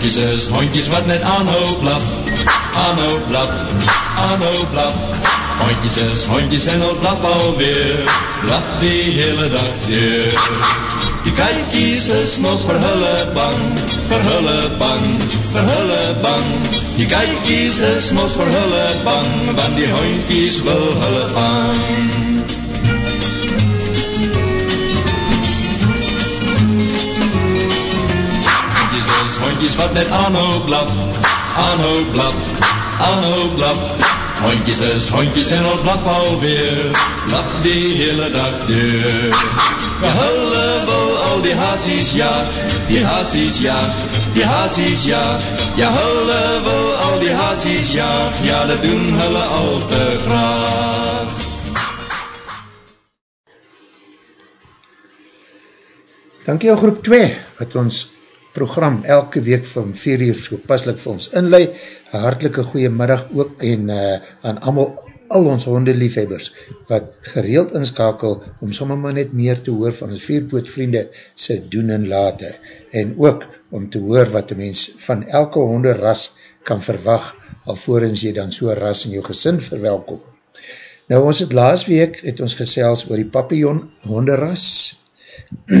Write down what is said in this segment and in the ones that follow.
Hondjes is hondjes wat net aanhou blaf, aanhou blaf, aanhou blaf. Hondjes is hondjes en al blaf alweer, blaf die hele dag deur. Die kijkies is mos vir hulle bang, vir hulle bang, vir hulle bang. Die kijkies is mos vir hulle bang, want die hondjies wil hulle vang. Wat net aanhou blaf, aanhou blaf, aanhou blaf. Hondjes is hondjes en al blaf alweer, blaf die hele dag deur. Ja, hulle wil al die haasies jaag, die haasies jaag, die haasies jaag. Ja, hulle wil al die haasies jaag, ja, dat doen hulle al te graag. Dankie aan groep 2, wat ons program elke week van 4 uur so paslik vir ons inlei. Een hartelike goeie middag ook en uh, aan amal, al ons hondeliefhebbers wat gereeld inskakel om sommer maar net meer te hoor van ons vierpoot vriende sy doen en late. En ook om te hoor wat die mens van elke honderras kan verwag alvorens jy dan so ras in jou gesin verwelkom. Nou ons het laas week het ons gesels oor die papillon honderras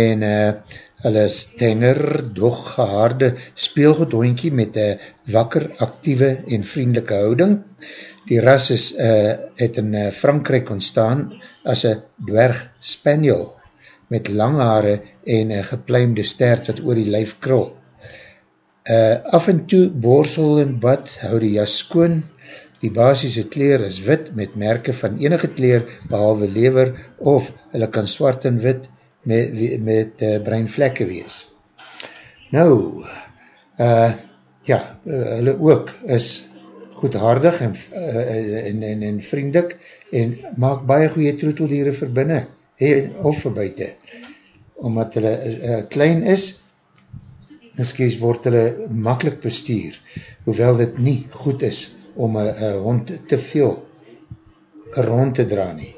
en uh, Hulle is tenger, doch gehaarde speelgoedhoinkie met een wakker, actieve en vriendelike houding. Die ras is, uh, het in uh, Frankrijk ontstaan as een dwerg spaniel met lang haare en een gepluimde stert wat oor die lijf krul. Uh, af en toe borsel en bad hou die jas skoon. Die basisse kleer is wit met merke van enige kleer behalwe lever of hulle kan swart en wit met, met uh, breinvlekke wees. Nou, uh, ja, uh, hulle ook is goedhaardig en, uh, en, en, en vriendik en maak baie goeie troeteldiere vir binnen hey, of vir buiten. Omdat hulle uh, klein is, miskies word hulle makkelijk bestuur, hoewel dit nie goed is om een hond te veel rond te dra nie.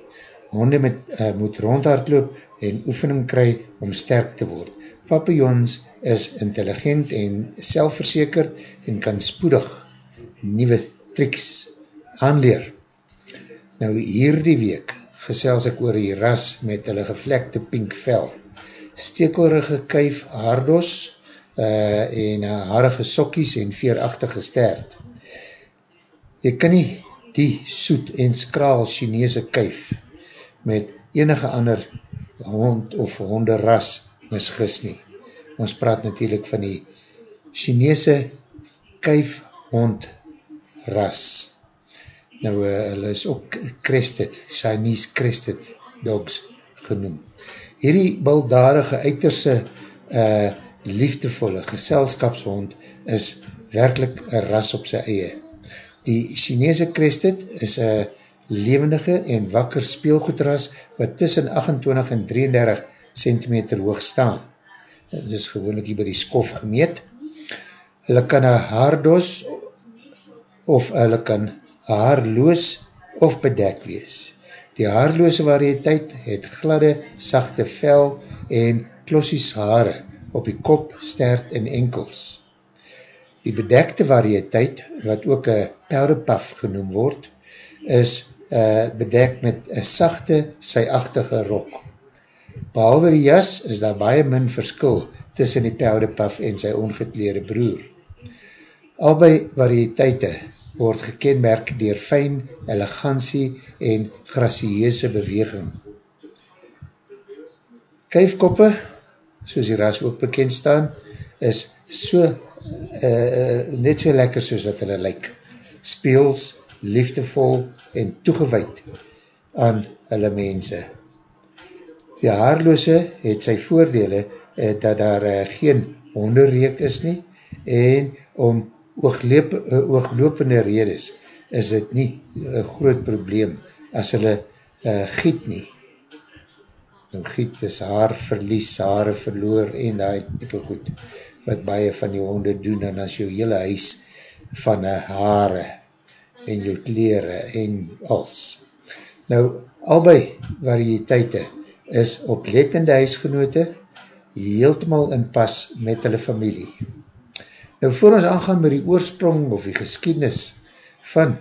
Honde met, uh, moet rondhardloop en oefening kry om sterk te word. Papillons is intelligent en selfverzekerd en kan spoedig nieuwe triks aanleer. Nou hierdie week gesels ek oor die ras met hulle gevlekte pink vel. Stekelrige kuif haardos uh, en uh, haarige sokkies en veerachtige stert. Jy kan nie die soet en skraal Chinese kuif met enige ander hond of honderras misgis nie. Ons praat natuurlijk van die Chinese kuifhond ras. Nou, uh, hulle is ook crested, Chinese crested dogs genoem. Hierdie baldarige uiterse uh, liefdevolle geselskapshond is werkelijk een ras op sy eie. Die Chinese crested is een uh, levendige en wakker speelgoedras wat tussen 28 en 33 cm hoog staan. Dit is gewoonlik hier by die skof gemeet. Hulle kan een haardos of hulle kan haarloos of bedek wees. Die haarloose variëteit het gladde, sachte vel en klossies haare op die kop, stert en enkels. Die bedekte variëteit, wat ook een powderpuff genoem word, is uh, bedek met een sachte, syachtige rok. Behalwe die jas is daar baie min verskil tussen die powderpuff en sy ongekleerde broer. Albei variëteite word gekenmerk dier fijn, elegantie en gracieuse beweging. Kuifkoppe, soos die ras ook bekend staan, is so, uh, net so lekker soos wat hulle lyk. Speels, liefdevol en toegewijd aan hulle mense. Die haarloose het sy voordele eh, dat daar eh, geen honderreek is nie en om oogleep, eh, ooglopende redes is dit nie een groot probleem as hulle uh, giet nie. En giet is haar verlies, haare verloor en die type goed wat baie van die honde doen en as jou hele huis van haare en jou kleren en als. Nou, albei variëteite is oplettende huisgenote heeltemal in pas met hulle familie. Nou, voor ons aangaan met die oorsprong of die geskiednis van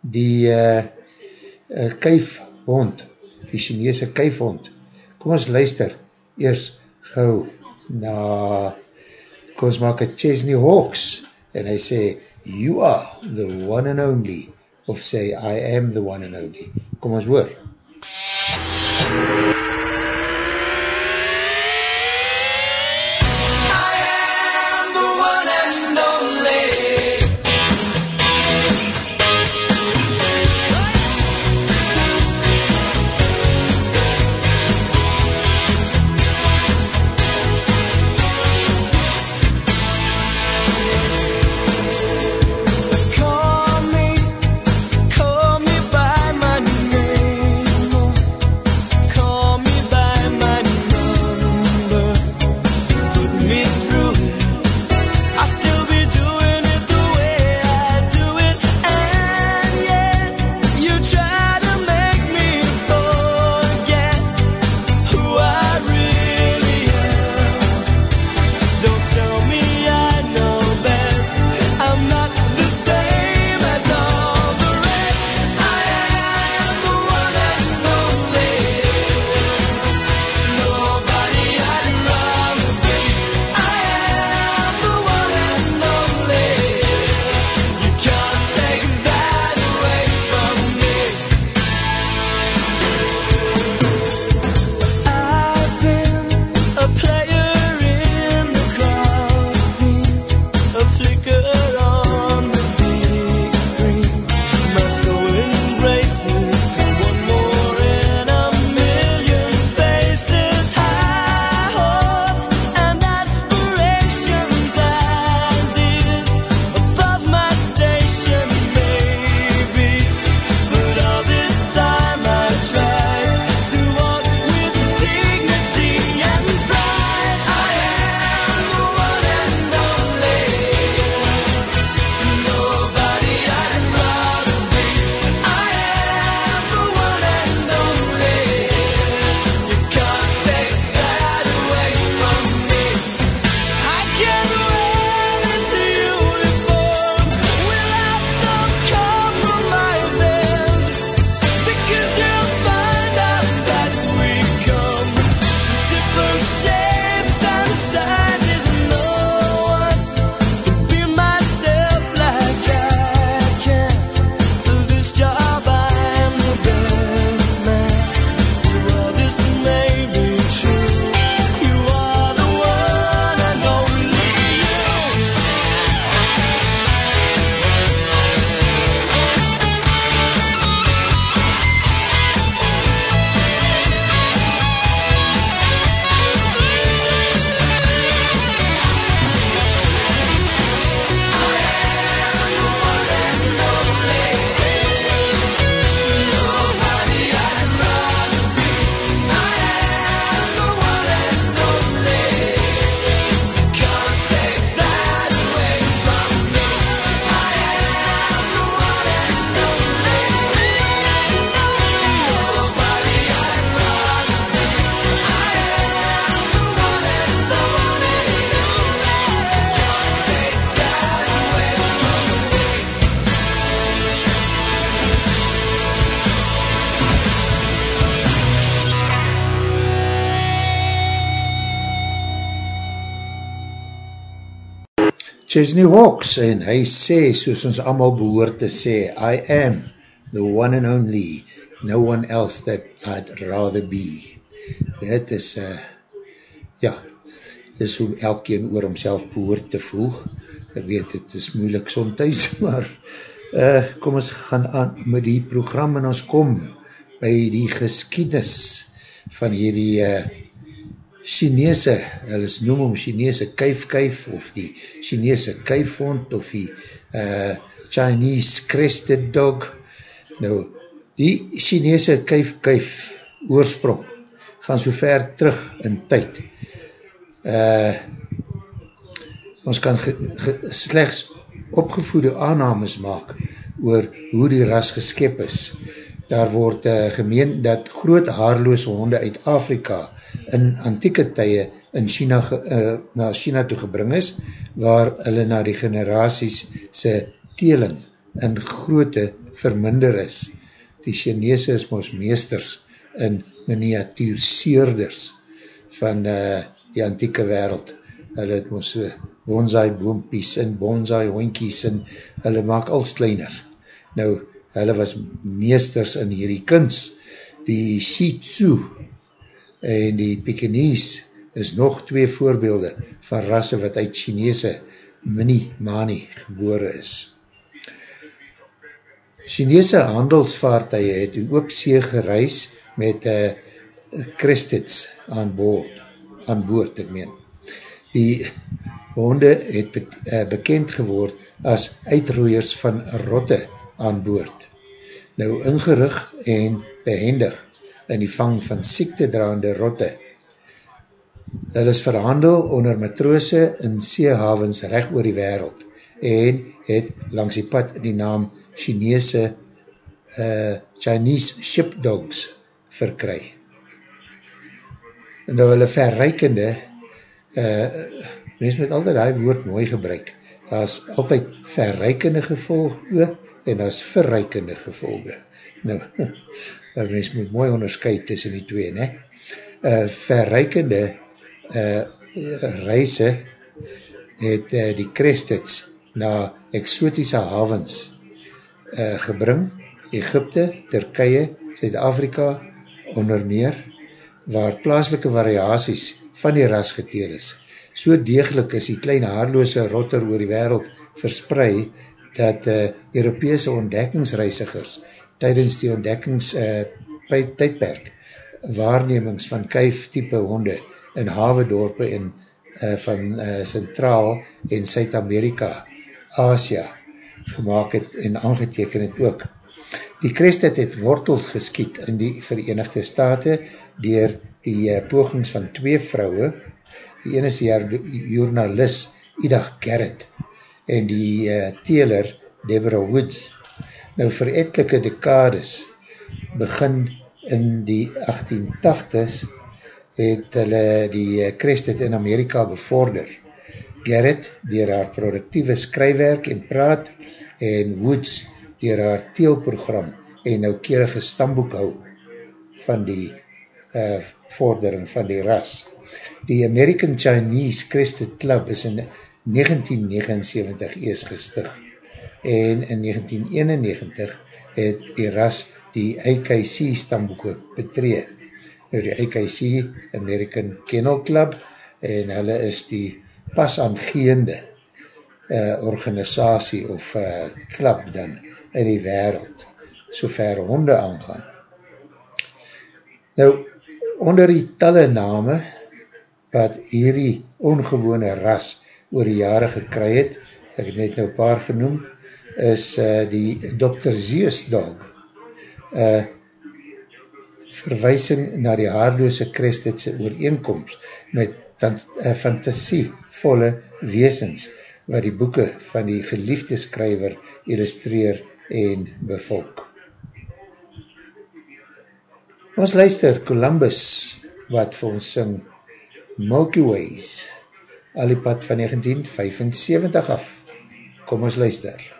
die uh, uh, kuifhond, die Chinese kuifhond, kom ons luister eers gauw na, kom ons maak het Chesney Hawks, en hy sê, you are the one and only, of sê, I am the one and only. Kom ons hoor. MUZIEK Chesney Hawks en hy sê, soos ons allemaal behoor te sê, I am the one and only, no one else that I'd rather be. Dit is, uh, ja, dit is hoe elkeen oor homself behoor te voel. Ek weet, dit is moeilik somtijds, maar uh, kom ons gaan aan met die program en ons kom by die geskiednis van hierdie uh, Chinese, hulle noem om Chinese kuif-kuif of die Chinese kuifhond of die uh, Chinese crested dog. Nou, die Chinese kuif-kuif oorsprong gaan so ver terug in tyd. Uh, ons kan ge, ge, slechts opgevoede aannames maak oor hoe die ras geskep is. Daar word uh, gemeen dat groot haarloose honde uit Afrika in antieke tye in China, uh, na China toe gebring is, waar hulle na die generaties se teling in groote verminder is. Die Chinese is ons meesters in miniatuurseerders van uh, die antieke wereld. Hulle het ons bonsai boompies en bonsai hoinkies en hulle maak als kleiner. Nou, hulle was meesters in hierdie kunst. Die Shih Tzu en die Pekinies is nog twee voorbeelde van rasse wat uit Chinese mini-mani gebore is. Chinese handelsvaartuie het die oopsee gereis met uh, Christits aan boord, aan boord ek meen. Die honde het be uh, bekend geword as uitroeiers van rotte aan boord. Nou ingerig en behendig in die vang van siektedraande rotte. Hulle is verhandel onder matroose in seehavens recht oor die wereld en het langs die pad die naam Chinese uh, Chinese shipdogs verkry. En nou hulle verreikende uh, mens moet altyd die woord mooi gebruik. Daar is altyd verreikende gevolge en daar is verreikende gevolge. Nou, mens moet mooi onderscheid tussen die twee, ne? Uh, verreikende uh, reise het uh, die Christits na exotische havens uh, gebring, Egypte, Turkije, Zuid-Afrika, onder meer, waar plaaslike variaties van die ras geteel is. So degelijk is die kleine haarloose rotter oor die wereld versprei, dat uh, Europese ontdekkingsreisigers tydens die ontdekkings uh, tydperk waarnemings van kuif type honde in havedorpe en uh, van uh, Centraal en Suid-Amerika, Asia gemaakt het en aangeteken het ook. Die Christet het wortels geskiet in die Verenigde Staten dier die uh, pogings van twee vrouwe, die ene is die journalist Ida Gerrit en die uh, teler Deborah Woods Nou vir etelike dekades begin in die 1880s het hulle die Christet in Amerika bevorder. Gerrit dier haar productieve skrywerk en praat en Woods dier haar teelprogram en noukerige stamboek hou van die uh, vordering van die ras. Die American Chinese Christed Club is in 1979 ees gestig en in 1991 het die ras die AKC stamboeken betree. Nou die AKC, American Kennel Club, en hulle is die pas aangeende uh, organisatie of uh, club dan in die wereld, so ver honde aangaan. Nou, onder die talle name wat hierdie ongewone ras oor die jare gekry het, ek het net nou paar genoem, is uh, die Dr. Zeus dog. Uh, verwijsing na die haarloose Christetse ooreenkomst met uh, fantasievolle weesens wat die boeken van die geliefde skryver illustreer en bevolk. Ons luister Columbus wat vir ons sing Milky Ways al die pad van 1975 af. Kom ons luister.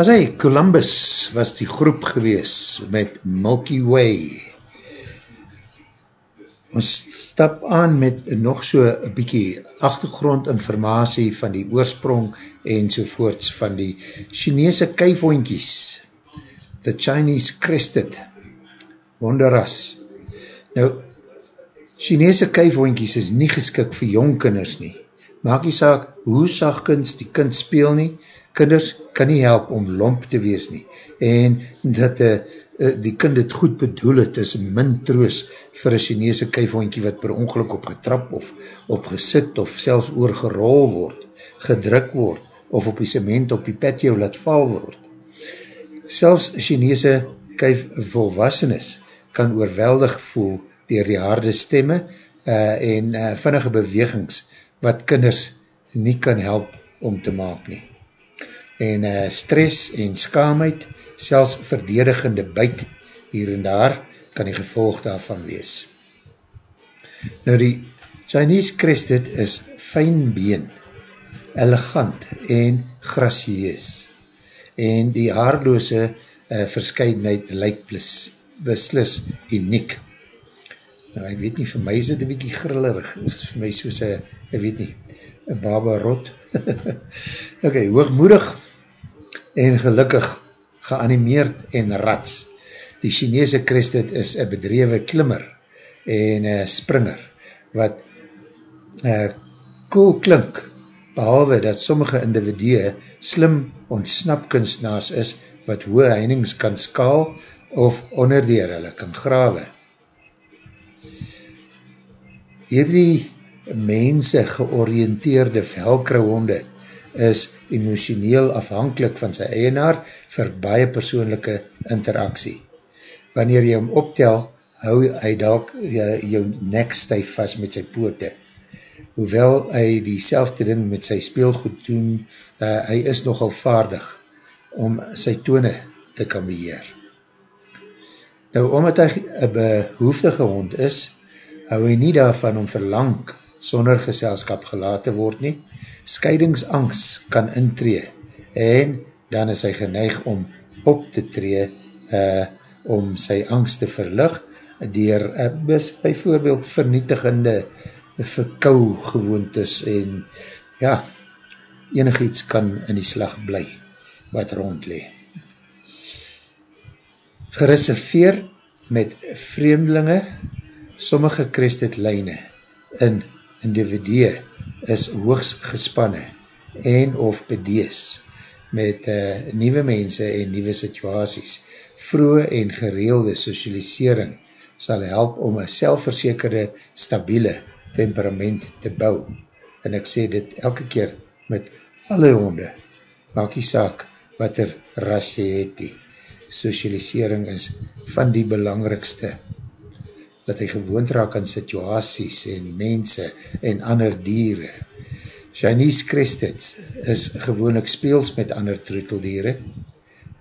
As hy, Columbus was die groep gewees met Milky Way. Ons stap aan met nog so een bykie achtergrondinformatie van die oorsprong en sovoorts van die Chinese kuivoinkies. The Chinese Crested Honduras. Nou, Chinese kuivoinkies is nie geskik vir jongkinders nie. Maak die saak, hoe sag kunst die kind speel nie, kinders kan nie help om lomp te wees nie, en dat uh, die kind het goed bedoel het, is min troos vir een Chinese kuifhondkie wat per ongeluk opgetrap of opgesit of selfs oorgerol word, gedruk word, of op die cement op die patio laat val word. Selfs Chinese kuif volwassenes kan oorweldig voel dier die harde stemme uh, en uh, vinnige bewegings wat kinders nie kan help om te maak nie en uh, stress en skaamheid, selfs verdedigende buit hier en daar, kan die gevolg daarvan wees. Nou die Chinese Crested is fijn been, elegant en gracieus, en die haarloose uh, verscheidenheid lyk beslis uniek. Nou, ek weet nie, vir my is dit een bykie grillerig, is vir my soos een, ek weet nie, een baba rot. ok, hoogmoedig, en gelukkig geanimeerd en rats. Die Chinese Christet is een bedrewe klimmer en een springer, wat uh, cool klink, behalwe dat sommige individue slim ontsnapkunstenaars is, wat hoë heinings kan skaal of onderdeur hulle kan grawe. Hierdie mense georiënteerde velkrouwonde is emotioneel afhankelijk van sy eienaar vir baie persoonlijke interaksie. Wanneer jy hom optel, hou hy dalk jou nek stijf vast met sy poote. Hoewel hy die selfde ding met sy speelgoed doen, uh, hy is nogal vaardig om sy tone te kan beheer. Nou, omdat hy een behoeftige hond is, hou hy nie daarvan om verlang sonder geselskap gelaten word nie, scheidingsangst kan intree en dan is hy geneig om op te tree uh, om sy angst te verlig dier uh, bijvoorbeeld vernietigende verkou gewoontes en ja, enig iets kan in die slag bly wat rondlee. Gereserveer met vreemdelinge sommige krestet lijne in individue is hoogs gespanne en of bedees met uh, nieuwe mense en nieuwe situaties. Vroege en gereelde socialisering sal help om een selfverzekerde, stabiele temperament te bou. En ek sê dit elke keer met alle honde, maak die saak wat er ras jy het die. Socialisering is van die belangrikste dat hy gewoond raak aan situasies en mense en ander dieren. Chinese Crested is gewoonlik speels met ander troeteldiere,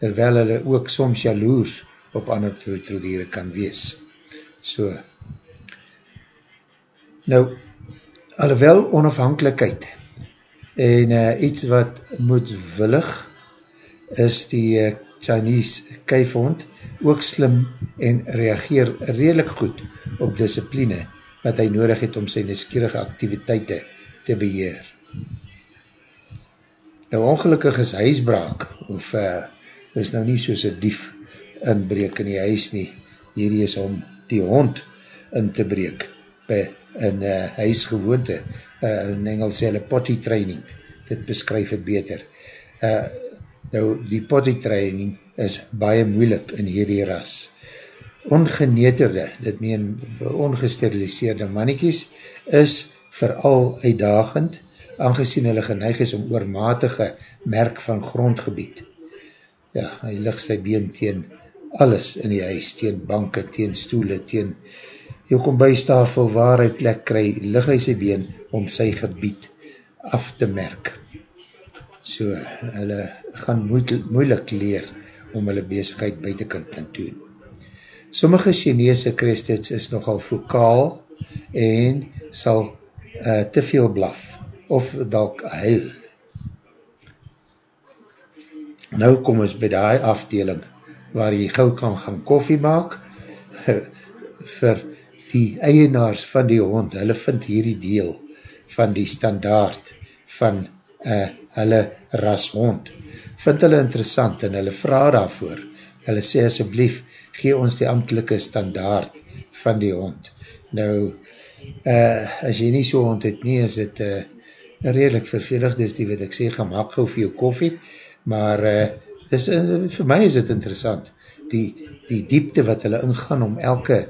terwyl hulle ook soms jaloers op ander troeteldiere kan wees. So, nou, alhoewel onafhankelijkheid en uh, iets wat moedwillig is die uh, Chinese kuifhond ook slim en reageer redelijk goed op discipline wat hy nodig het om sy neskierige activiteite te beheer. Nou ongelukkig is huisbraak of uh, is nou nie soos een dief inbreek in die huis nie. Hierdie is om die hond in te breek by een uh, huisgewoonte. Uh, in Engels sê hulle potty training. Dit beskryf het beter. Uh, nou, die potty training is baie moeilik in hierdie ras. Ongeneterde, dit meen ongesteriliseerde mannetjies, is vooral uitdagend, aangezien hulle geneig is om oormatige merk van grondgebied ja, hy lig sy been teen alles in die huis, teen banke, teen stoele, teen jou kombuistafel waar hy plek kry, lig hy sy been om sy gebied af te merk. So, hulle gaan moeilik leer om hulle bezigheid buitenkant te doen. Sommige Chinese Christus is nogal vokaal en sal uh, te veel blaf of dalk huil nou kom ons by die afdeling waar jy gauw kan gaan koffie maak vir die eienaars van die hond, hulle vind hierdie deel van die standaard van uh, hulle ras hond. Vind hulle interessant en hulle vraag daarvoor. Hulle sê asjeblief, gee ons die ambtelike standaard van die hond. Nou, uh, as jy nie so hond het nie, is het uh, redelijk vervelig, dis die wat ek sê, ga maak gauw vir jou koffie, maar uh, dis, uh, vir my is het interessant, die, die diepte wat hulle ingaan om elke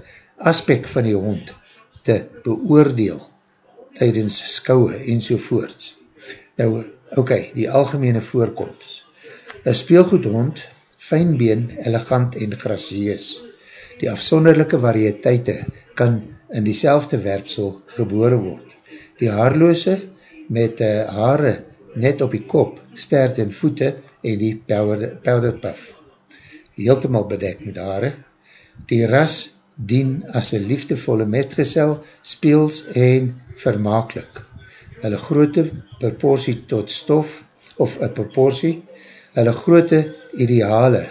aspect van die hond te beoordeel tydens skouwe en sovoorts. Nou, ok, die algemene voorkomst. Een speelgoedhond, fijnbeen, elegant en gracieus. Die afsonderlijke variëteite kan in die werpsel gebore word. Die haarloose met uh, haare net op die kop, stert en voete en die powderpuff. Heeltemaal bedek met haare. Die ras dien as een liefdevolle metgesel, speels en vermakelijk. Hulle groote proportie tot stof, of een proportie, hulle groote ideale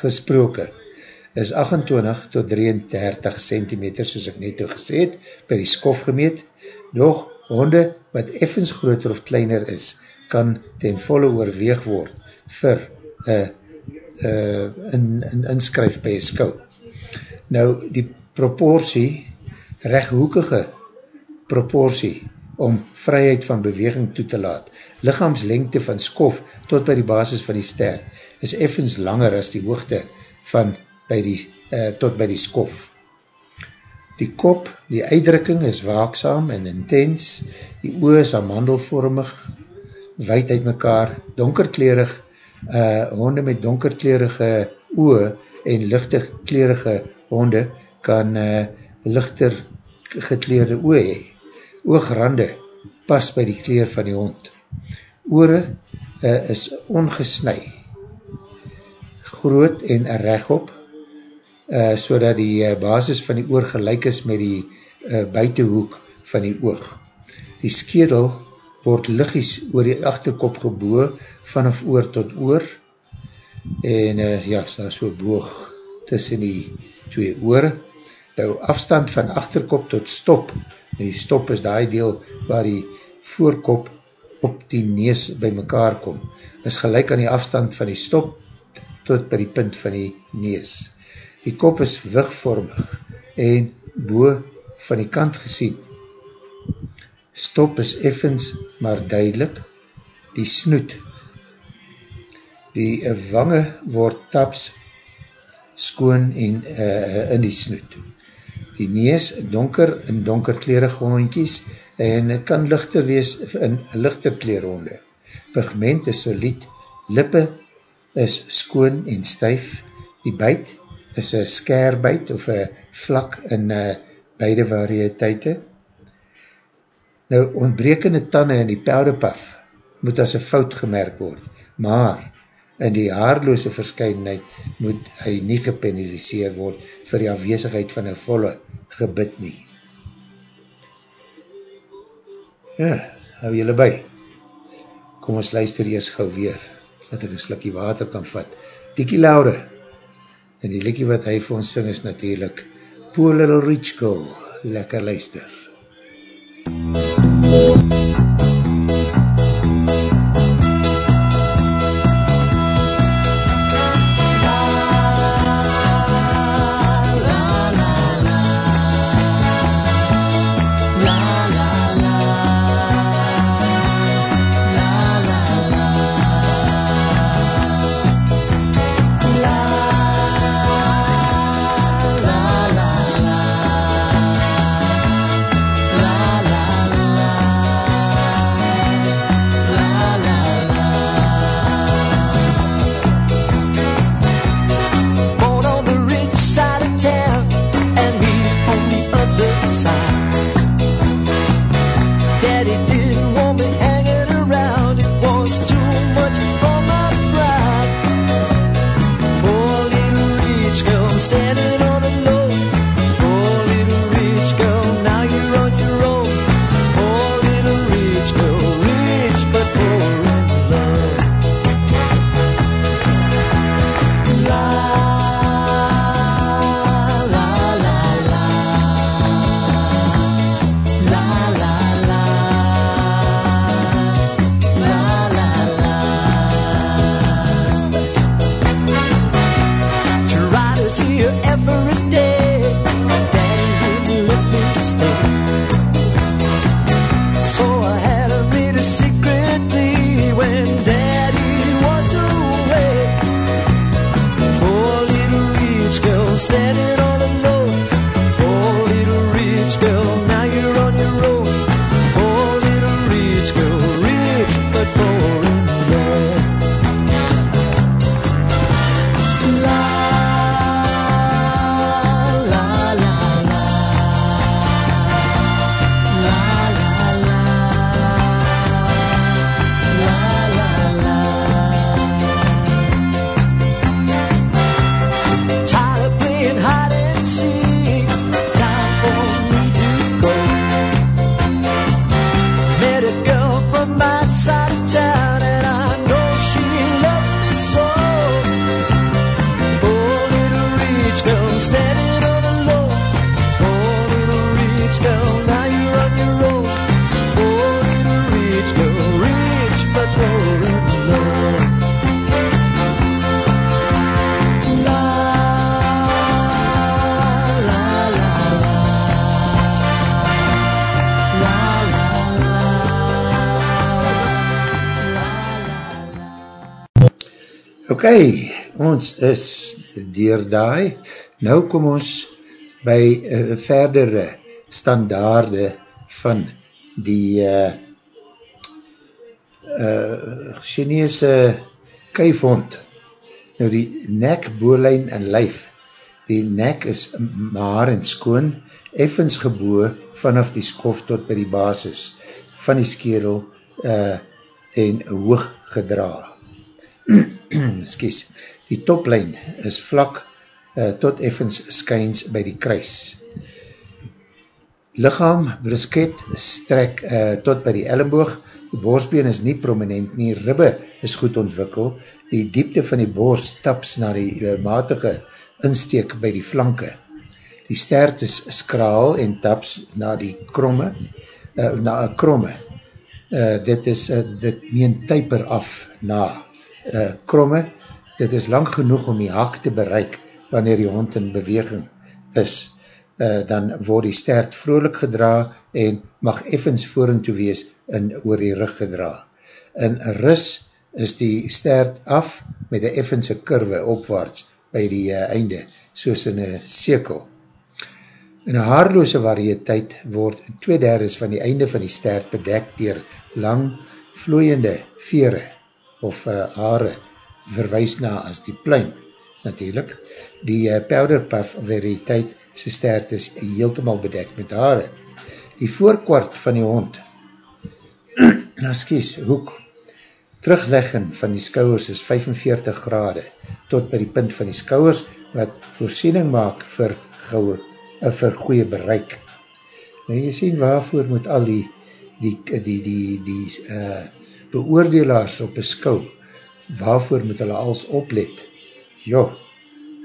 gesproke, is 28 tot 33 cm, soos ek net gesê het, by die skof gemeet, nog honde wat effens groter of kleiner is, kan ten volle oorweeg word vir uh, uh, in, in inskryf by een skou. Nou, die proportie, rechthoekige proportie, om vryheid van beweging toe te laat, lichaamslengte van skof tot by die basis van die stert, is effens langer as die hoogte van by die, uh, tot by die skof. Die kop, die uitdrukking is waakzaam en intens, die oor is amandelvormig, wijd uit mekaar, donkerklerig, uh, honde met donkerklerige oe en lichtig klerige honde kan uh, lichter gekleerde oe hee. Oogrande pas by die kleer van die hond. Oore uh, is ongesnui, groot en rechtop, uh, so dat die uh, basis van die oor gelijk is met die uh, buitenhoek van die oog. Die skedel word liggies oor die achterkop geboe vanaf oor tot oor. En uh, ja, daar so boog tussen die twee oor nou afstand van achterkop tot stop. Die stop is die deel waar die voorkop op die nees by mekaar kom. Is gelijk aan die afstand van die stop tot by die punt van die nees die kop is wigvormig en boe van die kant gesien. Stop is effens maar duidelik, die snoet, die wange word taps skoon en uh, in die snoet. Die nees donker in donker kleerig hondjies en het kan lichter wees in lichter kleerhonde. Pigment is solied, lippe is skoon en stuif, die buit is een skerbuit of een vlak in uh, beide variëteite, Nou, ontbrekende tanden in die powderpuff moet as een fout gemerk word, maar in die haarloose verscheidenheid moet hy nie gepenaliseer word vir die afwezigheid van een volle gebit nie. Ja, hou jylle by. Kom ons luister eers gauw weer. dat ek een slikkie water kan vat. Dikkie Laure, en die likkie wat hy vir ons sing is natuurlijk Poor Little Rich Girl, lekker luister. MUZIEK ons is deurdaai, nou kom ons by uh, verdere standaarde van die uh, uh, Chinese kuifhond. Nou die nek, boorlijn en lijf, die nek is maar en skoon, effens geboe vanaf die skof tot by die basis van die skedel uh, en hoog gedra. Excuse. Die toplijn is vlak uh, tot effens skyns by die kruis. Lichaam, brisket, strek uh, tot by die ellenboog, die borstbeen is nie prominent nie, ribbe is goed ontwikkel, die diepte van die borst taps na die uh, matige insteek by die flanke. Die stert is skraal en taps na die kromme, uh, na kromme. Uh, dit is, uh, dit meen typer af na uh, kromme, dit is lang genoeg om die hak te bereik wanneer die hond in beweging is, uh, dan word die stert vrolik gedra en mag effens voorin toe wees en oor die rug gedra. In ris is die stert af met die effense kurwe opwaarts by die uh, einde, soos in een sekel. In een haarloose variëteit word twee derdes van die einde van die stert bedekt dier lang vloeiende vere of uh, haare verwijs na as die pluim, natuurlijk. Die uh, powderpuff variëteit sy stert is heeltemaal bedekt met haare. Die voorkwart van die hond, excuse, hoek, terugleggen van die skouwers is 45 grade tot by die punt van die skouwers wat voorsiening maak vir, gouwe, uh, vir goeie bereik. Nou jy sien waarvoor moet al die die, die, die, die uh, beoordelaars op die skouw waarvoor moet hulle als oplet? Jo,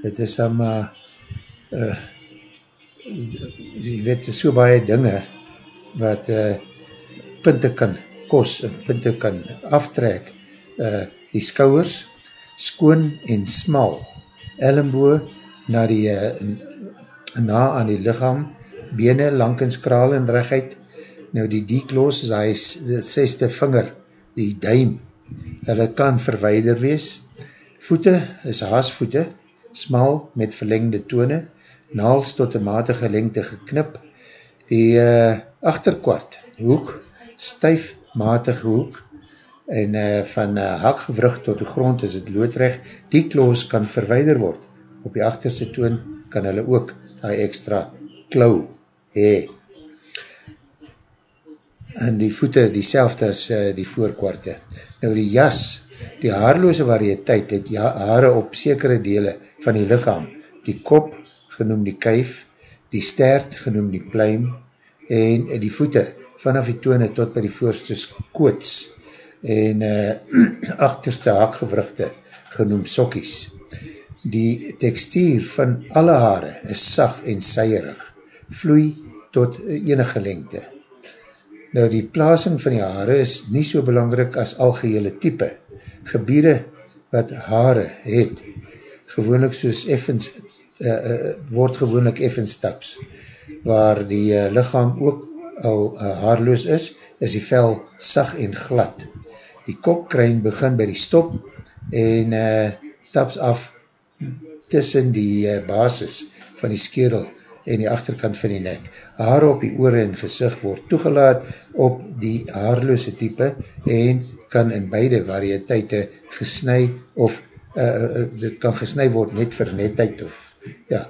dit is om, uh, uh, jy weet, so baie dinge wat uh, punte kan kos en punte kan aftrek. Uh, die skouwers, skoon en smal, ellenboe na die, uh, na aan die lichaam, bene lang en skraal en rechtheid, nou die diekloos is hy seste vinger, die duim, hulle kan verweider wees, voete is haasvoete, smal met verlengde tone, naals tot een matige lengte geknip, die uh, achterkwart, hoek, stuif matige hoek, en uh, van uh, hakgewrug tot die grond is het loodrecht, die kloos kan verweider word, op die achterste toon kan hulle ook die extra klauw hee. En die voete die selfde as uh, die voorkwarte. Nou die jas, die haarloose variëteit het ja, haare op sekere dele van die lichaam, die kop genoem die kuif, die stert genoem die pluim en die voete vanaf die tone tot by die voorste koots en uh, achterste hakgewrugte genoem sokkies. Die tekstuur van alle haare is sag en seierig, vloei tot enige lengte. Nou die plasing van die haare is nie so belangrik as algehele type. Gebiede wat haare het, gewoonlik soos effens, uh, uh, word gewoonlik effens staps, waar die uh, lichaam ook al uh, haarloos is, is die vel sag en glad. Die kopkruin begin by die stop en uh, taps af tussen die uh, basis van die skedel en die achterkant van die nek. Haare op die oore en gezicht word toegelaat op die haarloose type en kan in beide variëteite gesnui of uh, dit kan gesnui word net vir netheid of ja,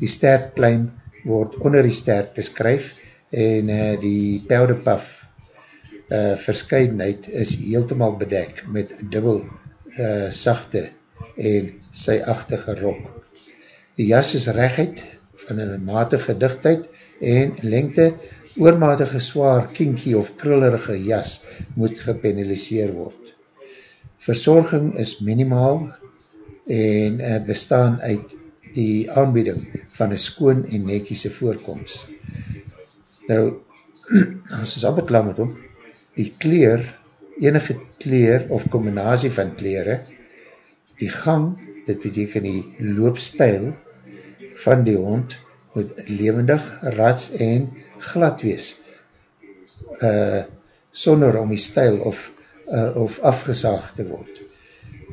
die stertpluim word onder die stert beskryf en uh, die peldepaf uh, verscheidenheid is heeltemaal bedek met dubbel uh, sachte en sy achtige rok. Die jas is rechtheid van een matige dichtheid en lengte oormatige zwaar kinky of krullerige jas moet gepenaliseer word. Verzorging is minimaal en uh, bestaan uit die aanbieding van een skoon en nekiese voorkomst. Nou, as is al beklam met hom, die kleer, enige kleer of combinatie van kleren, die gang, dit beteken die loopstijl, van die hond moet levendig, rats en glad wees, uh, sonder om die stijl of, uh, of afgesaag te word.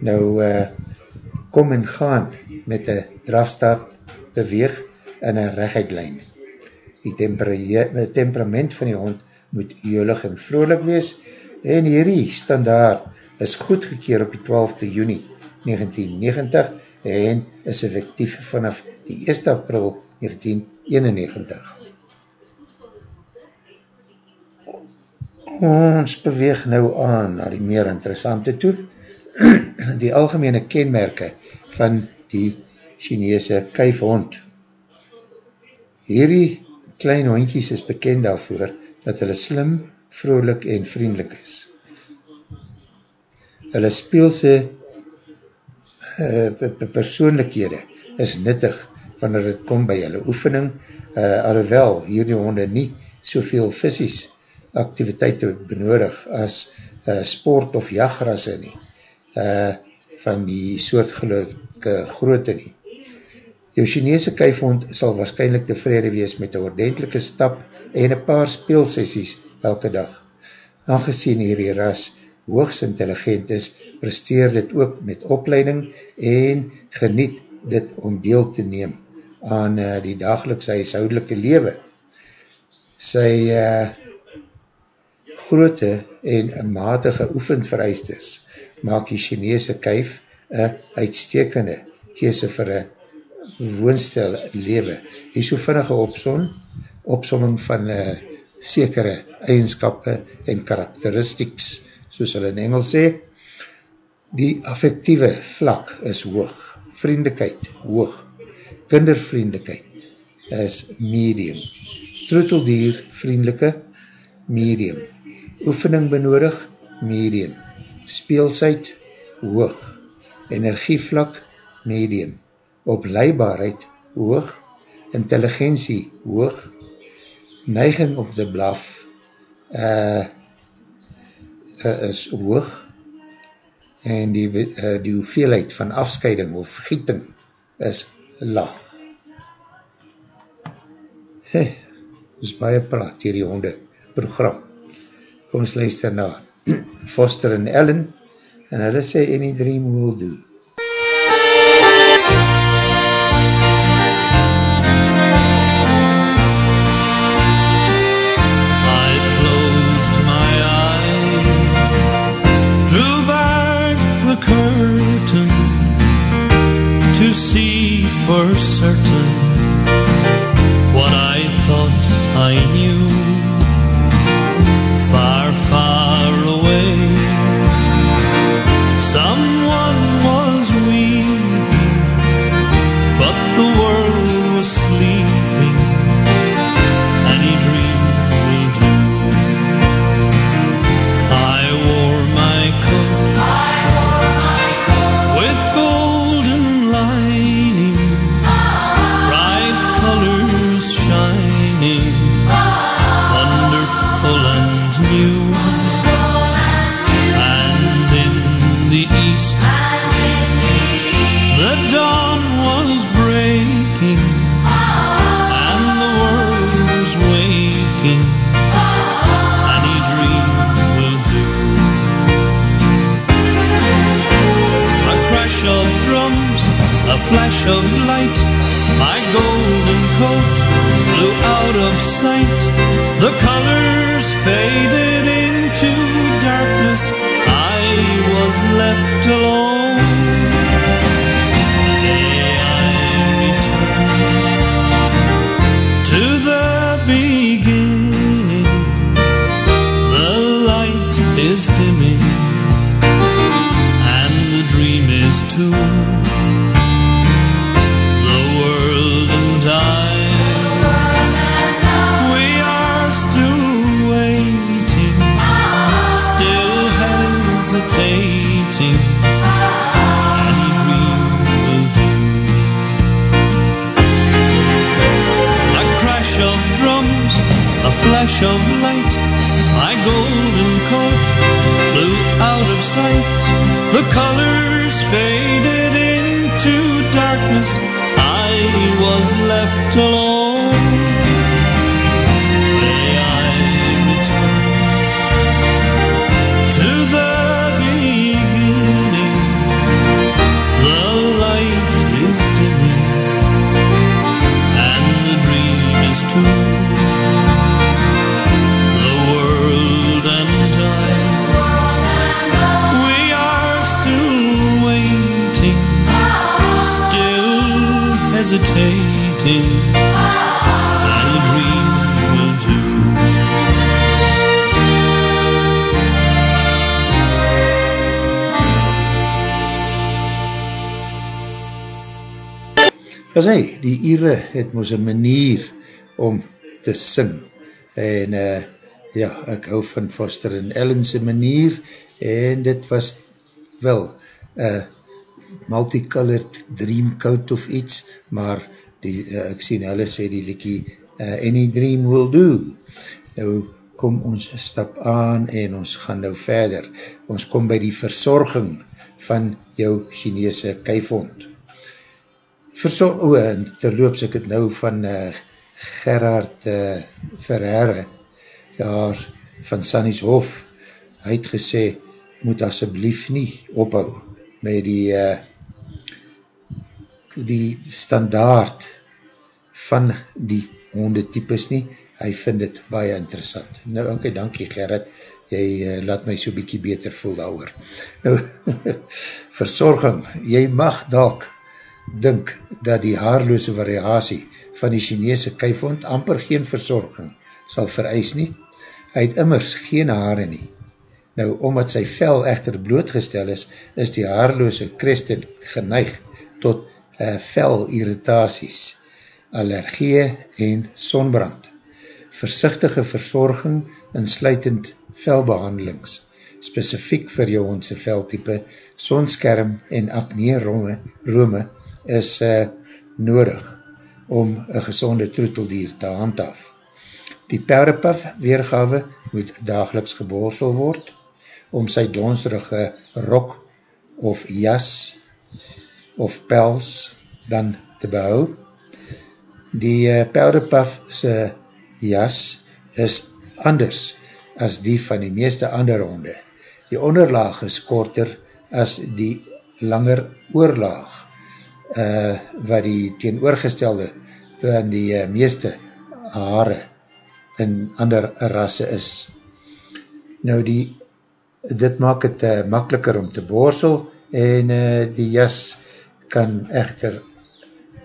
Nou, uh, kom en gaan met die drafstaat beweeg in een rechtheidlijn. Die temperament van die hond moet jolig en vrolik wees en hierdie standaard is goedgekeer op die 12de juni 1990 en is effectief vanaf die 1 april 1991. Ons beweeg nou aan na die meer interessante toe. Die algemene kenmerke van die Chinese kuifhond. Hierdie klein hondjies is bekend daarvoor dat hulle slim, vrolik en vriendelik is. Hulle speelse uh, persoonlikhede is nuttig wanneer het kom by hulle oefening, uh, alhoewel hierdie honde nie soveel visies activiteite benodig as uh, sport of jagrasse nie, uh, van die soortgelukke groote nie. Jou Chinese kuifhond sal waarschijnlijk tevrede wees met een ordentelike stap en een paar speelsessies elke dag. Aangezien hierdie ras hoogs intelligent is, presteer dit ook met opleiding en geniet dit om deel te neem aan uh, die dagelikse huishoudelike lewe. Sy uh, groote en matige oefenvereistes maak die Chinese kuif een uitstekende kese vir een woonstel lewe. Hier so vinnige opsom, opsomming van uh, sekere eigenskappe en karakteristieks, soos hulle in Engels sê, die affectieve vlak is hoog, vriendelijkheid hoog, kindervriendelijkheid is medium. Troeteldier, vriendelike, medium. Oefening benodig, medium. Speelsheid, hoog, energievlak medium, opleibaarheid hoog, intelligentie hoog, neiging op de blaf uh, uh, is hoog, en die, uh, die hoeveelheid van afscheiding of gieting is laag. Hey, is baie praat hier die honde program. Kom ons luister na Foster en Ellen en hulle sê any dream will do. Certain what I thought I knew. Far, far away, someone flash of light. My golden coat flew out of sight. The colors faded into darkness. I was left alone. Colors faded into darkness. I was left alone. Hesitating. Any dream will do. As hy, die Ire het moes een manier om te sing. En uh, ja, ek hou van Foster en Ellen's manier en dit was wel uh, multicolored dreamcoat of iets, maar die, uh, ek sien hulle sê die liekie uh, Any Dream Will Do. Nou kom ons stap aan en ons gaan nou verder. Ons kom by die verzorging van jou Chinese kuifhond verzorg, o, en terloops ek het nou van uh, Gerard uh, Verheere, daar van Sannies Hof, hy het gesê, moet asjeblief nie ophou met die uh, die standaard van die hondetypes nie, hy vind het baie interessant. Nou, oké, okay, dankie Gerard, jy uh, laat my so bykie beter voel daar Nou, verzorging, jy mag dalk dink dat die haarloose variatie van die Chinese kuifhond amper geen verzorging sal vereis nie. Hy het immers geen haare nie. Nou, omdat sy vel echter blootgestel is, is die haarloose Christen geneig tot uh, vel irritaties, allergie en sonbrand. Versichtige verzorging insluitend velbehandelings, specifiek vir jou hondse veltype, sonskerm en apnee rome, rome is uh, nodig om een gezonde troeteldier te handhaaf. Die Powderpuff weergave moet dageliks geborsel word om sy donsrige rok of jas of pels dan te behou. Die uh, Powderpuff sy jas is anders as die van die meeste ander honde. Die onderlaag is korter as die langer oorlaag uh, wat die teenoorgestelde van die uh, meeste haare in ander rasse is. Nou die, dit maak het uh, makkeliker om te borsel en uh, die jas kan echter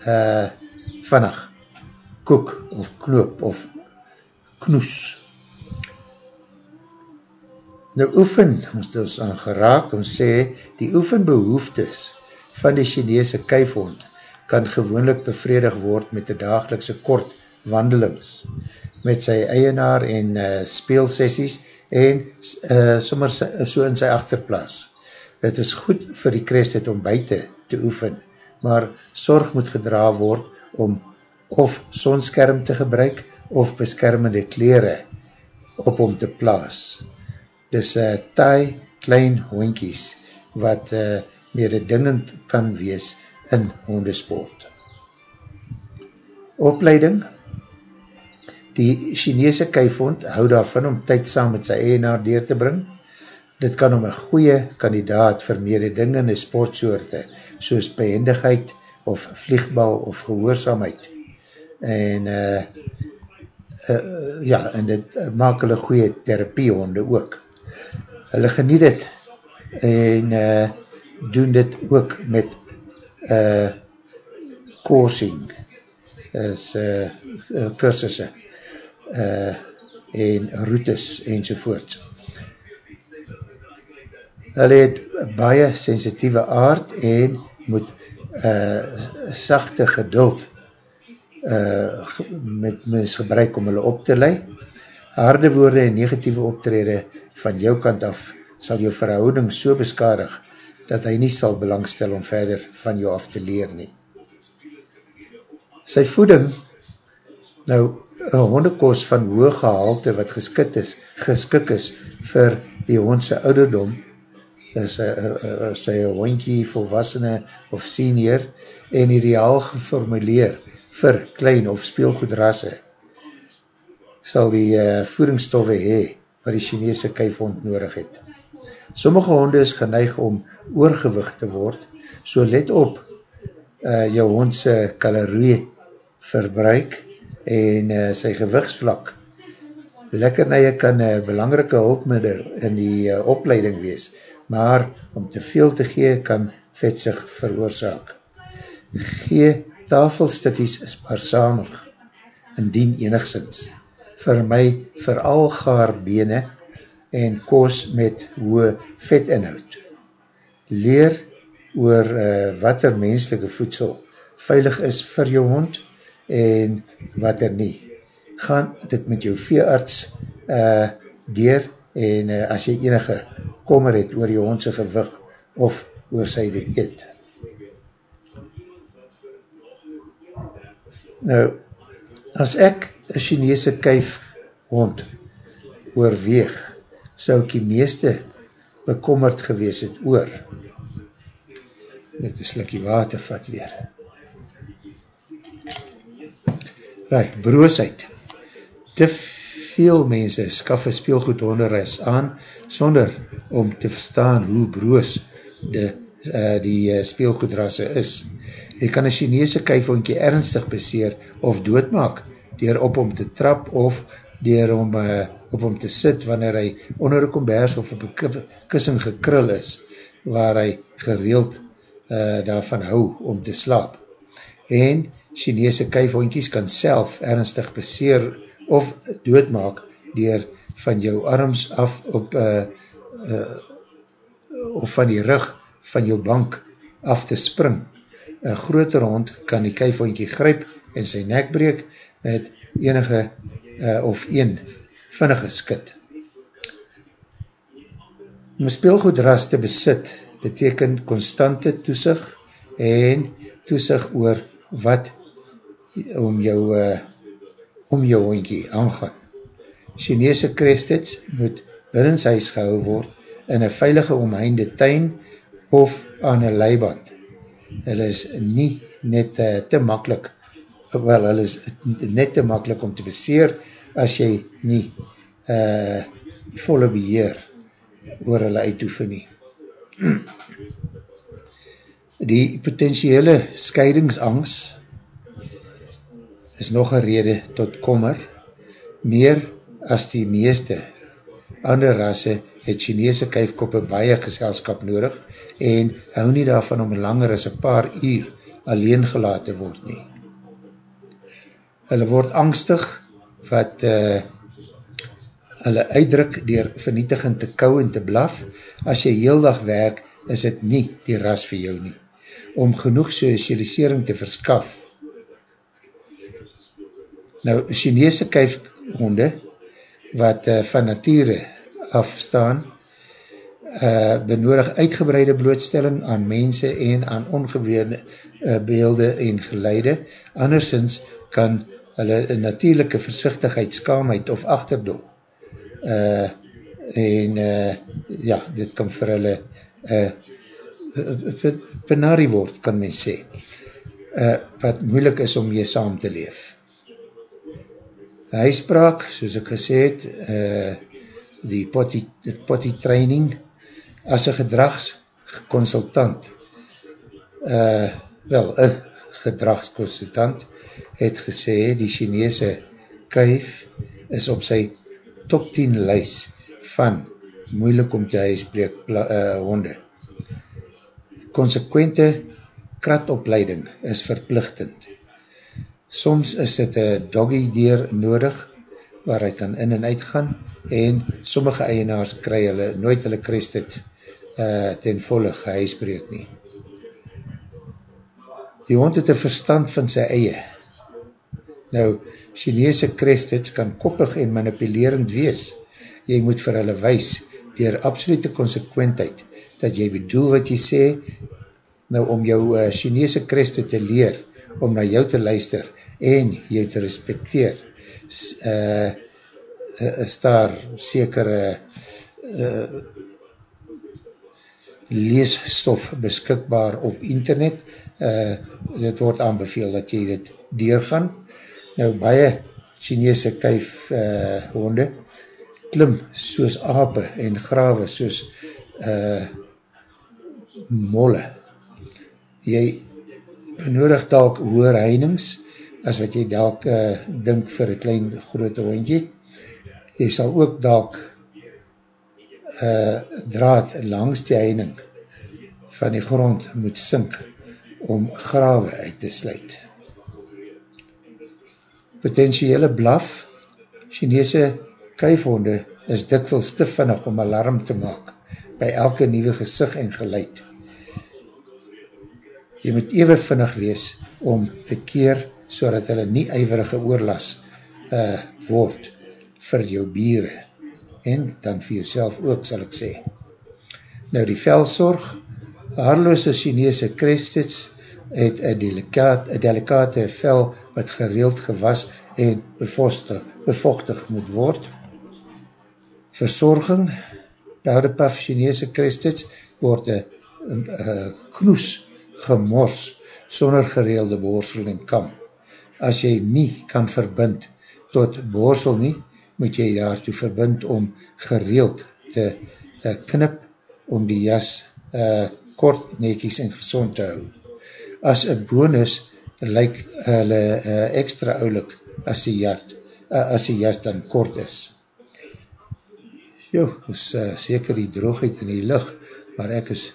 uh, vannig koek of knoop of knoes. Nou oefen, ons het ons aan geraak, ons sê, die oefenbehoeftes van die Chinese kuifhond kan gewoonlik bevredig word met die dagelikse kort wandelings met sy eienaar en uh, speelsessies en uh, sommer so in sy achterplaas. Het is goed vir die krestet om buiten te oefen, maar sorg moet gedra word om of sonskerm te gebruik of beskermende kleren op om te plaas. Dis uh, taai klein hoinkies wat uh, mededingend kan wees in hondesport. Opleiding Die Chinese kuifhond hou daarvan om tyd saam met sy eienaar deur te bring. Dit kan om een goeie kandidaat vir mededingende sportsoorte, soos behendigheid of vliegbal of gehoorzaamheid. En uh, uh, ja, en dit maak hulle goeie therapiehonde ook. Hulle geniet het en uh, doen dit ook met uh, coursing is uh, kursusse uh, en routes enzovoort. Hulle het baie sensitieve aard en moet uh, sachte geduld uh, met mens gebruik om hulle op te lei. Harde woorde en negatieve optrede van jou kant af sal jou verhouding so beskadig dat hy nie sal belangstel om verder van jou af te leer nie. Sy voeding, nou, een hondekost van hoog gehalte wat geskik is, geskik is vir die hondse ouderdom, is sy hondkie volwassene of senior en ideaal geformuleer vir klein of speelgoedrasse, sal die uh, voedingsstoffe hee wat die Chinese kuifhond nodig het. Sommige honde is geneig om oorgewig te word, so let op uh, jou hondse kalorie verbruik en uh, sy gewigsvlak. Lekkernije kan een belangrike hulpmiddel in die uh, opleiding wees, maar om te veel te gee kan vetsig veroorzaak. Gee tafelstukkies spaarsamig, indien enigszins. Vir my veral gaar bene en koos met hoë vetinhoud. Leer oor uh, wat er menselike voedsel veilig is vir jou hond, en wat er nie. Gaan dit met jou veearts uh, deur en uh, as jy enige kommer het oor jou hondse gewig of oor sy die eet. Nou, as ek een Chinese kuif hond oorweeg, sou ek die meeste bekommerd gewees het oor. Dit is likkie water vat weer. Right, broosheid. Te veel mense skaf een speelgoed onderreis aan, sonder om te verstaan hoe broos de, uh, die uh, speelgoedrasse is. Jy kan een Chinese kuifhondkie ernstig beseer of doodmaak, dier op om te trap of dier om uh, op om te sit wanneer hy onder een kombers of op een kussing gekrul is, waar hy gereeld uh, daarvan hou om te slaap. En Chinese kuifhondjies kan self ernstig beseer of doodmaak dier van jou arms af op uh, uh, of van die rug van jou bank af te spring. Een groter hond kan die kuifhondjie gryp en sy nek breek met enige uh, of een vinnige skit. Om speelgoedras te besit beteken constante toesig en toesig oor wat om jou uh, om jou hondkie aangaan. Chinese crestets moet binnenshuis gehou word in een veilige omheinde tuin of aan een leiband. Hulle is nie net uh, te makkelijk wel, hulle is net te makkelijk om te beseer as jy nie uh, volle beheer oor hulle uitoefen nie. Die potentiële scheidingsangst is nog een rede tot kommer, meer as die meeste ander rasse het Chinese kuifkoppe baie geselskap nodig en hou nie daarvan om langer as een paar uur alleen gelaten word nie. Hulle word angstig wat uh, hulle uitdruk dier vernietigend te kou en te blaf. As jy heel dag werk, is het nie die ras vir jou nie. Om genoeg socialisering te verskaf. Nou, Chinese kuifhonde, wat uh, van nature afstaan, uh, benodig uitgebreide blootstelling aan mense en aan ongeweerde uh, beelde en geleide. Andersens kan hulle een natuurlijke versichtigheid, skaamheid of achterdog uh, en uh, ja, dit kan vir hulle uh, penarie word, kan men sê, uh, wat moeilik is om mee saam te leef. Huispraak, soos ek gesê het, uh, die potty, potty training, as een gedragsconsultant, uh, wel, een gedragsconsultant, het gesê, die Chinese kuif is op sy top 10 lys van moeilik om te huisbreek uh, honde. Consequente kratopleiding is verplichtend. Soms is dit een doggy deur nodig waar hy kan in en uit gaan en sommige eienaars kry hulle nooit hulle krestet uh, ten volle gehuisbreek nie. Die hond het een verstand van sy eie. Nou, Chinese crestets kan koppig en manipulerend wees. Jy moet vir hulle wees, dier absolute consequentheid, dat jy bedoel wat jy sê, nou om jou uh, Chinese crestet te leer, om na jou te luister, en jou te respecteer, uh, is daar sekere uh, leesstof beskikbaar op internet, uh, dit word aanbeveel dat jy dit deurgaan, Nou, baie Chinese kuif uh, honde klim soos ape en grawe soos uh, molle. Jy benodig dalk hoer heinings as wat jy dalk uh, dink vir een klein grote hondje. Jy sal ook dalk uh, draad langs die heining van die grond moet sink om grawe uit te sluit potentiële blaf, Chinese kuifhonde is dikwils te vinnig om alarm te maak by elke nieuwe gezicht en geluid. Jy moet even vinnig wees om te keer so dat hulle nie eiverige oorlas uh, word vir jou bieren en dan vir jouself ook sal ek sê. Nou die velsorg, haarloose Chinese krestits het een delikate, delikate vel wat gereeld gewas en bevochtig moet word. Verzorging, paardepaf Chinese krestits, word een knoes gemors sonder gereelde borsel en kam. As jy nie kan verbind tot borsel nie, moet jy daartoe verbind om gereeld te uh, knip om die jas uh, kort, netjies en gezond te hou. As een bonus lyk hulle uh, extra oulik as die, jart, uh, as die jas dan kort is. Jo, is uh, seker die droogheid in die lucht, maar ek is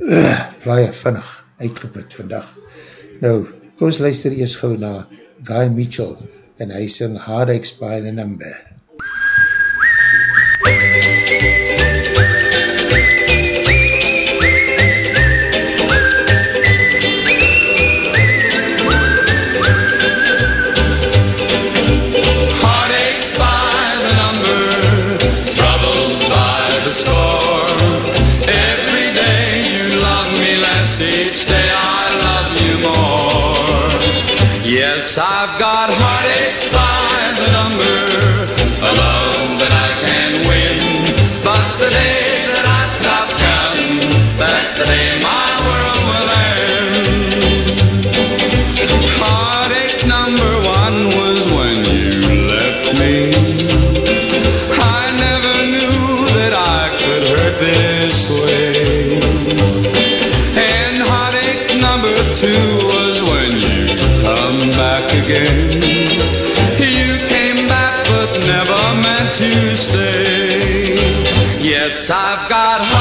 uh, baie vinnig uitgeput vandag. Nou, kom ons luister eers gauw na Guy Mitchell en hy sing Heartaches by the Number. the Yes, I've got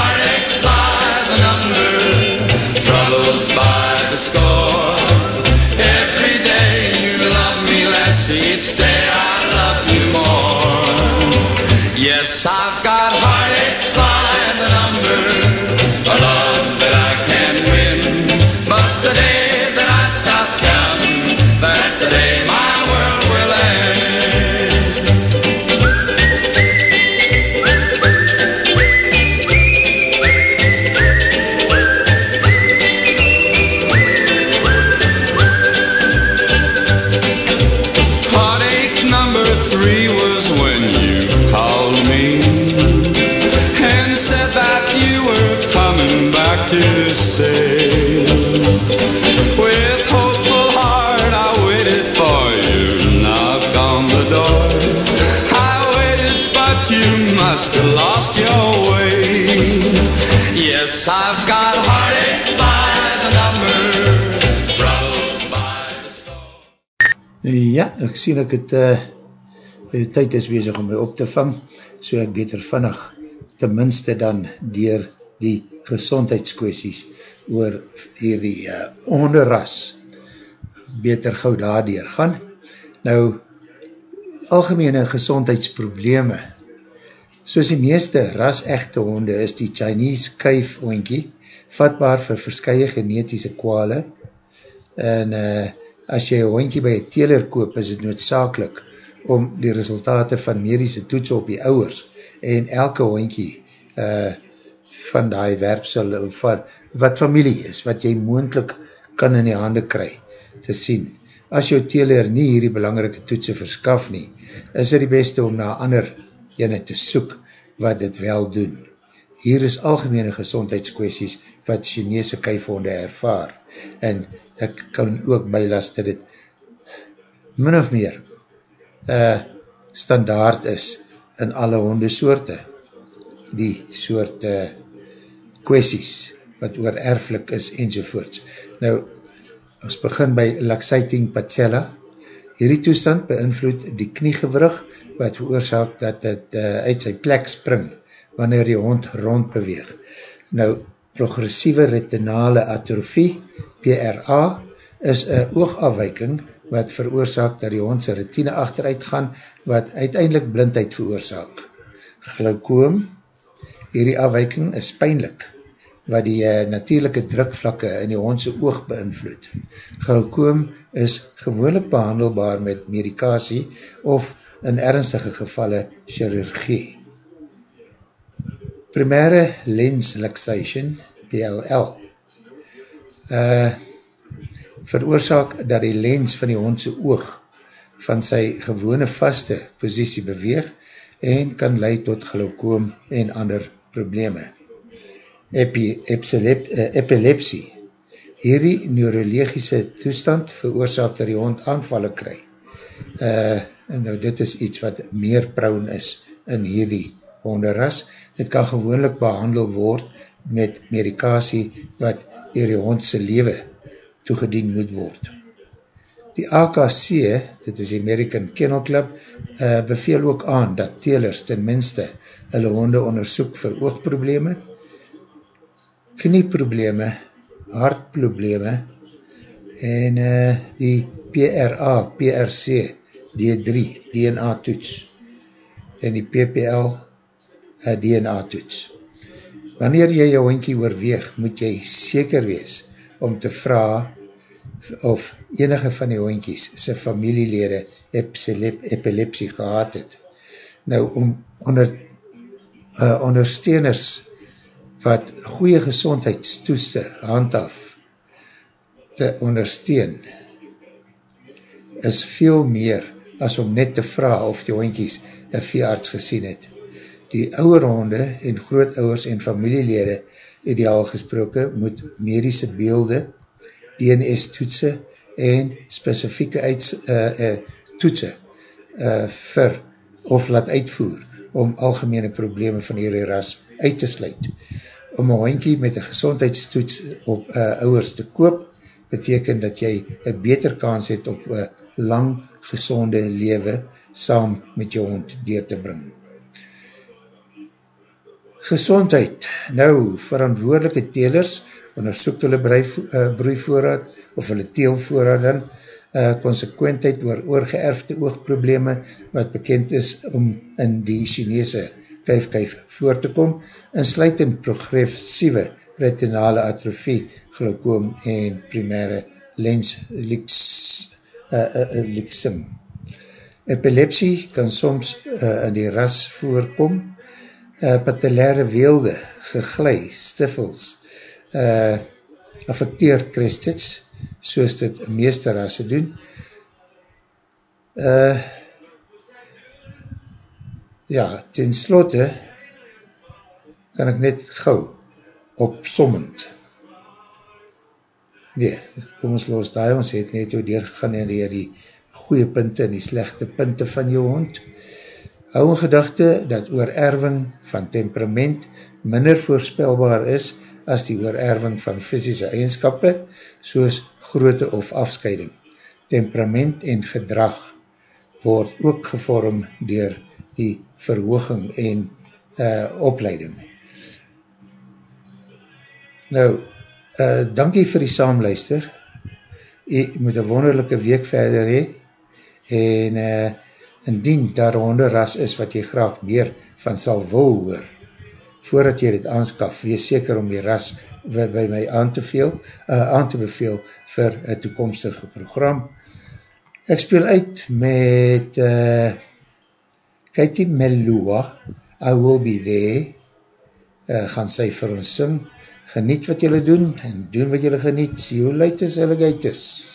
Yes, I've got heartaches by the number, by the score. Ja, ek sien ek het uh, die tyd is bezig om my op te vang, so ek beter vannig tenminste dan dier die gezondheidskwesties oor hierdie uh, onderras beter gauw daardoor gaan. Nou, algemene gezondheidsprobleme soos die meeste ras-echte honde is die Chinese kuif hoentjie vatbaar vir verskye genetische kwale en uh, as jy een hondje by een teler koop, is het noodzakelik om die resultate van medische toets op die ouwers en elke hondje uh, van die werpsel van, wat familie is, wat jy moendlik kan in die hande kry, te sien. As jou teler nie hierdie belangrike toetse verskaf nie, is het die beste om na ander ene te soek wat dit wel doen. Hier is algemene gezondheidskwesties wat Chinese kuifhonde ervaar en ek kan ook bylas dat dit min of meer uh, standaard is in alle hondesoorte die soort uh, kwesties wat oor erflik is enzovoorts. Nou, ons begin by laxating patella. Hierdie toestand beïnvloed die kniegewrug wat veroorzaak dat het uh, uit sy plek spring wanneer die hond rond beweeg. Nou, progressieve retinale atrofie, PRA, is een oogafwijking wat veroorzaak dat die hond sy retine achteruit gaan, wat uiteindelik blindheid veroorzaak. Glaukoom, hierdie afwijking is pijnlik, wat die uh, natuurlijke drukvlakke in die hondse oog beïnvloed. Glaukoom is gewoonlik behandelbaar met medikasie of in ernstige gevalle chirurgie. Primaire lens luxation, PLL, uh, veroorzaak dat die lens van die hondse oog van sy gewone vaste positie beweeg en kan leid tot glaukoom en ander probleme. Epi, epsilep, uh, epilepsie. Hierdie neurologische toestand veroorzaak dat die hond aanvallen kry. Uh, en nou dit is iets wat meer proun is in hierdie honderras. Dit kan gewoonlik behandel word met medikasie wat dier die hondse lewe toegedien moet word. Die AKC, dit is die American Kennel Club, uh, beveel ook aan dat telers ten minste hulle honde onderzoek vir oogprobleme, knieprobleme, hartprobleme en uh, die PRA, PRC, D3, DNA toets en die PPL uh, DNA toets. Wanneer jy jou hondkie oorweeg, moet jy seker wees om te vraag of enige van die hondkies sy familielede epilepsie gehad het. Nou, om onder, uh, ondersteuners wat goeie gezondheidstoeste handhaf te ondersteun, is veel meer as om net te vraag of die hondjies een veearts gesien het. Die ouwe honde en grootouwers en familielede ideaal gesproke moet medische beelde, DNS toetse en specifieke uits, uh, uh, toetse uh, vir of laat uitvoer om algemene probleme van hierdie ras uit te sluit. Om een hondkie met een gezondheidstoets op uh, ouwers te koop, beteken dat jy een beter kans het op een lang gezonde lewe saam met jou hond deur te bring. Gezondheid. Nou, verantwoordelike telers onderzoek hulle eh, broeivoorraad of hulle teelvoorraad dan uh, consequentheid oor oorgeërfde oogprobleme wat bekend is om in die Chinese kuif-kuif voor te kom, en sluit in progressieve retinale atrofie, glaukoom en primaire lens liksum. Uh, uh, Epilepsie kan soms uh, in die ras voorkom, uh, patellaire weelde, geglui, stiffels, uh, affecteer krestits, soos dit meeste rasse doen. Uh, ja, ten slotte kan ek net gauw opsommend. Nee, kom ons los daar, ons het net jou deurgegaan en die, die goeie punte en die slechte punte van jou hond. Hou in gedachte dat oorerving van temperament minder voorspelbaar is as die oorerving van fysische eigenskappe, soos groote of afscheiding. Temperament en gedrag word ook gevorm dier die verhooging en uh, opleiding. Nou, uh, dankie vir die saamluister. Jy moet een wonderlijke week verder hee en uh, indien daar honderras is wat jy graag meer van sal wil hoor, voordat jy dit aanskaf, wees seker om die ras by, by my aan te, veel, uh, aan te beveel vir een toekomstige program. Ek speel uit met uh, Katie Melua, I Will Be There, uh, gaan sy vir ons sing, geniet wat jylle doen, en doen wat jylle geniet, see you later, alligators.